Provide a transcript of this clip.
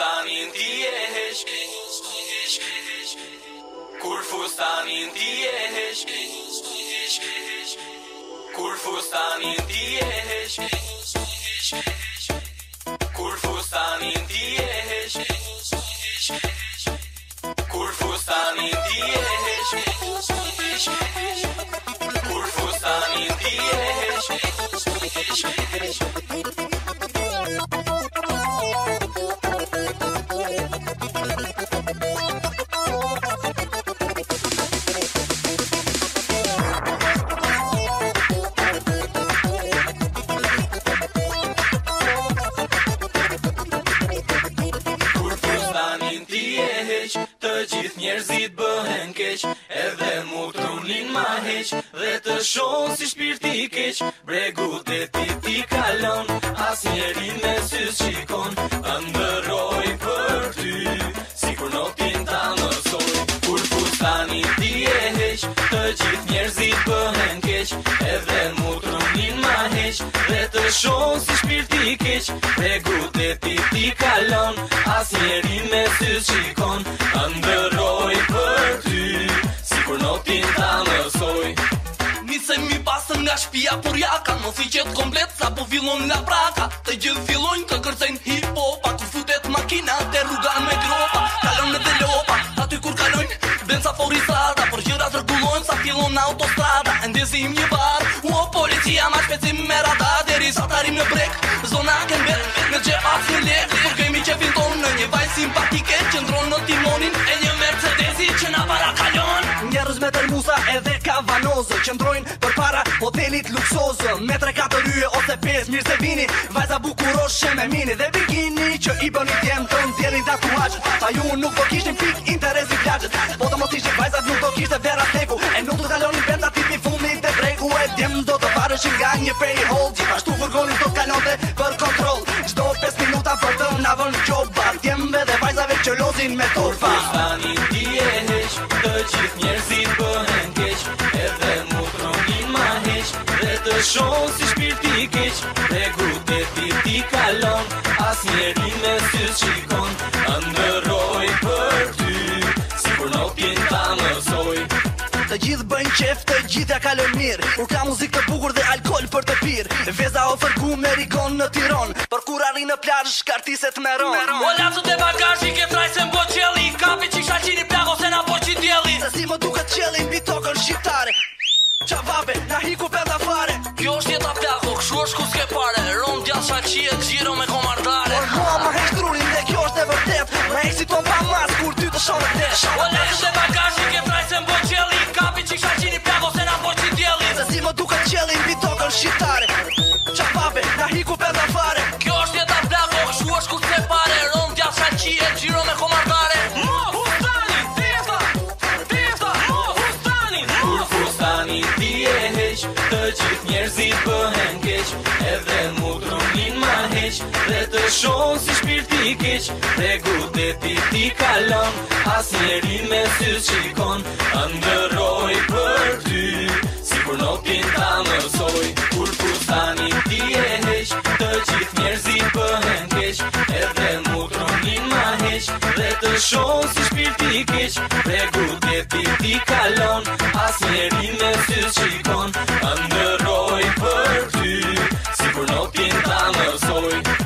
fustanin ti e hesh Kur fustanin ti e hesh Kur fustanin ti e hesh Kur fustanin ti e hesh Kur fustanin ti e hesh Kur fustanin ti e hesh Kur fustanin ti e hesh ma heq Dhe të shonë si shpirti keq Bregu dhe ti ti kalon As njeri me sy shikon Andëroj për ty Si kur në tim ta nësoj Kur pustani ti e heq Të gjithë njerëzit pëhen keq Edhe mu të ma heq Dhe të shonë si shpirti keq Bregu dhe ti ti kalon As njeri me sy shikon Andëroj për ty Si kur në ta nësoj soj Nise mi pasën nga shpia për jaka Në si qëtë komplet sa po fillon nga praka Të gjithë fillon ka kërcen hipopa Kër futet makina të rruga me gropa Kalon me të lopa aty kur kalon Ben sa fori sada Për gjëra të rgullon sa fillon në autostrada Ndezim një bar Uo policia ma shpecim me rada Deri sa tarim në brek Zona kënber Në gjepa së lek Kërgjë pozë Qëndrojnë për para hotelit luksozë Me 3-4 rye ose 5 mirë se vini Vajza bukuroshe me mini dhe bikini Që i bëni djemë të ndjelin tatuajët Ta ju nuk do kishtin pik interesi plajët Po të mos ishte vajzat nuk do kishte vera teku E nuk do të kalonin benda tipi fundin të bregu E djemë do të parësh nga një prej hold Gjithashtu vërgonin do të kalon dhe për kontrol Gjdo 5 minuta për të navën qoba Djemëve dhe vajzave që lozin me torfa Kërë e të gjithë njerëzit Shon si shpirti i keq Dhe gu ti ti kalon As njeri me së qikon Andëroj për ty Si për në ta më Të gjithë bën qef, të gjithë ja kalon mirë Kur ka muzik të bugur dhe alkohol për të pirë Veza o fërgu me rikon në tiron Për kur arri në plaj shkartiset me ron O lasu të bagashi ke traj se mbo qeli Kapi qik shashini plaj ose na po qi djeli Se si më duke qeli mbi tokën shqiptare Qa vabe, na hiku për biro me komardare Por mua më hesht trurin dhe kjo është e vërtet Ma hesht pa mas kur ty të shonë të desh O po lehën dhe bagash nuk e praj se mbo qeli Kapi që kësha qini se na po që Se si më duke qeli në bitokën shqiptare Qa pape, na hi ku për fare Kjo është jetë a plako, shu është kur të pare Rëmë djallë shanë qie, gjiro me komardare Të gjithë njerëzit bëhen keq Edhe miq Dhe të shonë si shpirti i Dhe gudet i ti kalon As njeri me sy qikon Andëroj për ty Si kur në pinta më Kur pustani ti e heq Të gjithë njerëzit pëhen keq E dhe mu tronin ma heq Dhe të shonë si shpirti i Dhe gudet i ti kalon As njeri me sy qikon Sama yo soy.